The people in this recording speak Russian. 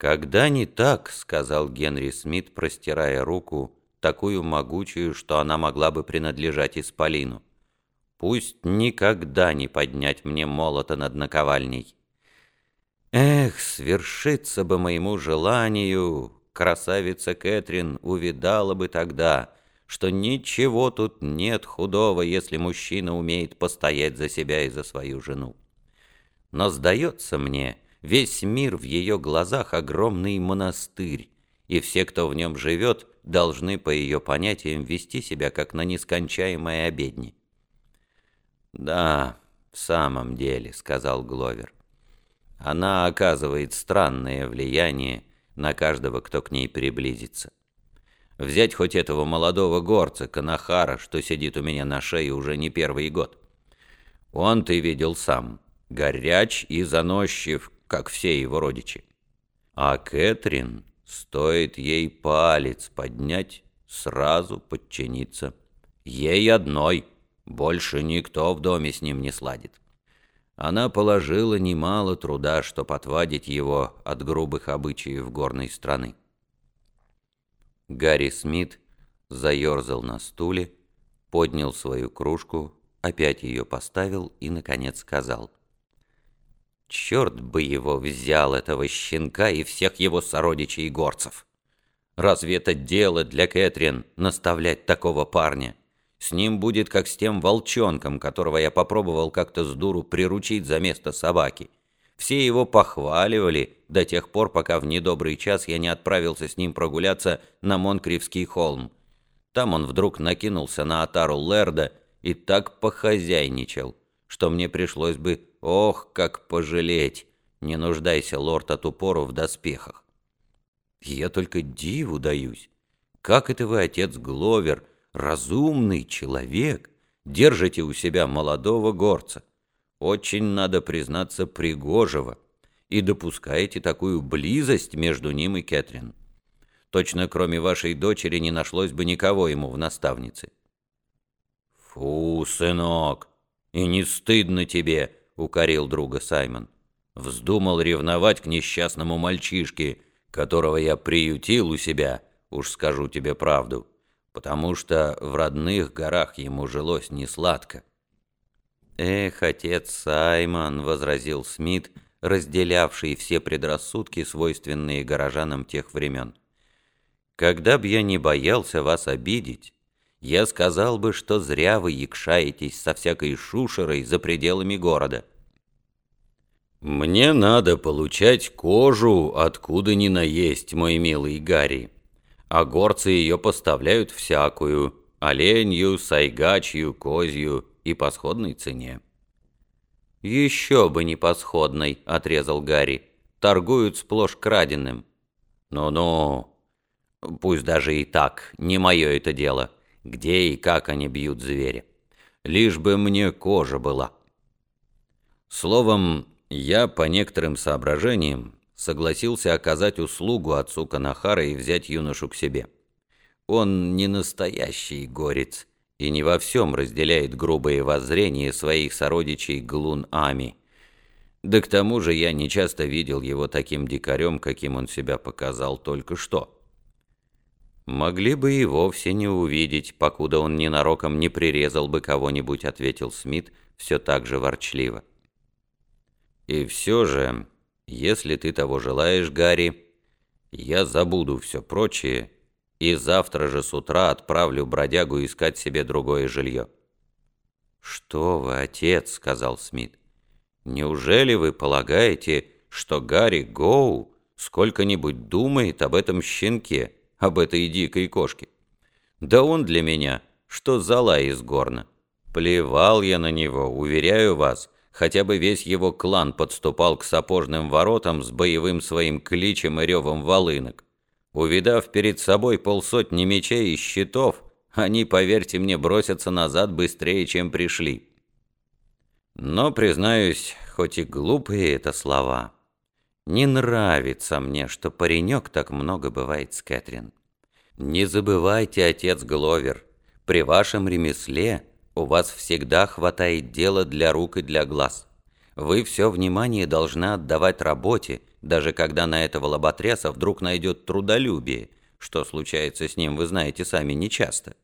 «Когда не так», — сказал Генри Смит, простирая руку, такую могучую, что она могла бы принадлежать Исполину. «Пусть никогда не поднять мне молота над наковальней». Эх, свершиться бы моему желанию, красавица Кэтрин увидала бы тогда, что ничего тут нет худого, если мужчина умеет постоять за себя и за свою жену. Но сдается мне, весь мир в ее глазах огромный монастырь, и все, кто в нем живет, должны, по ее понятиям, вести себя, как на нескончаемой обедне. «Да, в самом деле», — сказал Гловер. Она оказывает странное влияние на каждого, кто к ней приблизится. Взять хоть этого молодого горца, Канахара, что сидит у меня на шее уже не первый год. Он, ты видел сам, горяч и заносчив, как все его родичи. А Кэтрин, стоит ей палец поднять, сразу подчиниться. Ей одной, больше никто в доме с ним не сладит. Она положила немало труда, чтобы отвадить его от грубых обычаев горной страны. Гарри Смит заерзал на стуле, поднял свою кружку, опять ее поставил и, наконец, сказал. «Черт бы его взял, этого щенка и всех его сородичей и горцев! Разве это дело для Кэтрин наставлять такого парня?» С ним будет как с тем волчонком, которого я попробовал как-то с дуру приручить за место собаки. Все его похваливали до тех пор, пока в недобрый час я не отправился с ним прогуляться на Монкривский холм. Там он вдруг накинулся на отару Лерда и так похозяйничал, что мне пришлось бы, ох, как пожалеть, не нуждайся, лорд от упору в доспехах. Я только диву даюсь. Как это вы, отец Гловер, разумный человек, держите у себя молодого горца, очень, надо признаться, пригожего, и допускаете такую близость между ним и Кэтрин. Точно кроме вашей дочери не нашлось бы никого ему в наставнице. «Фу, сынок, и не стыдно тебе!» — укорил друга Саймон. «Вздумал ревновать к несчастному мальчишке, которого я приютил у себя, уж скажу тебе правду потому что в родных горах ему жилось несладко. «Эх, отец Саймон», — возразил Смит, разделявший все предрассудки, свойственные горожанам тех времен. «Когда б я не боялся вас обидеть, я сказал бы, что зря вы якшаетесь со всякой шушерой за пределами города». «Мне надо получать кожу, откуда ни наесть, мой милый Гарри», а горцы ее поставляют всякую, оленью, сайгачью, козью и по сходной цене. «Еще бы не по сходной», — отрезал Гарри. «Торгуют сплошь краденым». «Ну-ну, пусть даже и так, не мое это дело, где и как они бьют зверя. Лишь бы мне кожа была». Словом, я по некоторым соображениям согласился оказать услугу отцу Канахара и взять юношу к себе. Он не настоящий горец и не во всем разделяет грубые воззрения своих сородичей Глун-Ами. Да к тому же я нечасто видел его таким дикарем, каким он себя показал только что. «Могли бы и вовсе не увидеть, покуда он ненароком не прирезал бы кого-нибудь», — ответил Смит все так же ворчливо. «И все же если ты того желаешь, Гарри, я забуду все прочее и завтра же с утра отправлю бродягу искать себе другое жилье». «Что вы, отец?» — сказал Смит. «Неужели вы полагаете, что Гарри Гоу сколько-нибудь думает об этом щенке, об этой дикой кошке? Да он для меня, что зала из горна. Плевал я на него, уверяю вас, хотя бы весь его клан подступал к сапожным воротам с боевым своим кличем и ревом волынок. Увидав перед собой полсотни мечей и щитов, они, поверьте мне, бросятся назад быстрее, чем пришли. Но, признаюсь, хоть и глупые это слова, не нравится мне, что паренек так много бывает с Кэтрин. Не забывайте, отец Гловер, при вашем ремесле – у вас всегда хватает дела для рук и для глаз. Вы все внимание должны отдавать работе, даже когда на этого лоботряса вдруг найдет трудолюбие, что случается с ним, вы знаете сами, нечасто.